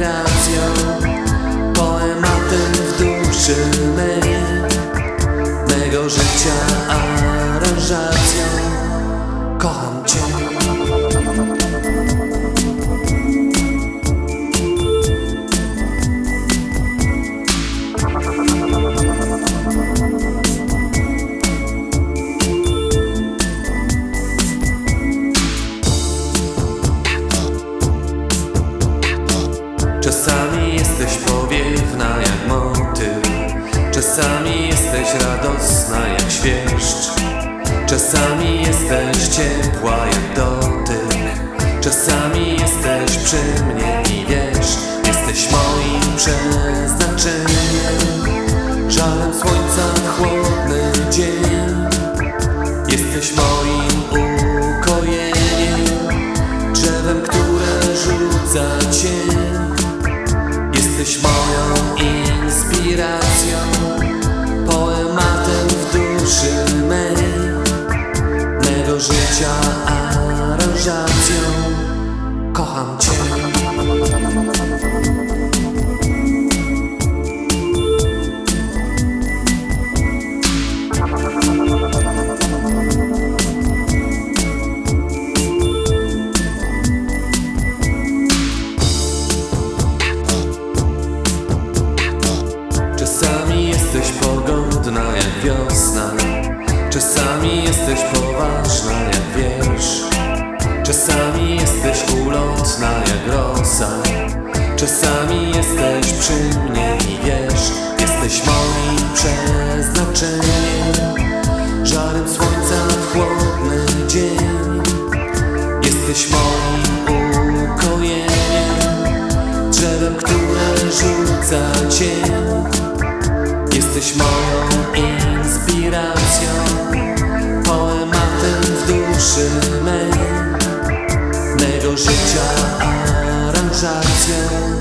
inspiracją Poematem w duszy mej Mego życia aranżacją. Kocham Cię. Czasami jesteś radosna jak świerszcz Czasami jesteś ciepła jak dotyk. Czasami jesteś przy mnie i wiesz Jesteś moim przeznaczeniem. Żarem słońca chłodny dzień. Jesteś moim Kocham Cię Czasami jesteś pogodna jak wiosna. Czasami jesteś poważna jak wiersz. Czasami jesteś rosa Czasami jesteś przy mnie i wiesz Jesteś moim przeznaczeniem. Żarem słońca w chłodny dzień. Jesteś moim ukojeniem Drzewem, które rzuca cień. Jesteś moją inspiracją Poematem w duszy mej. Mego życia 再见。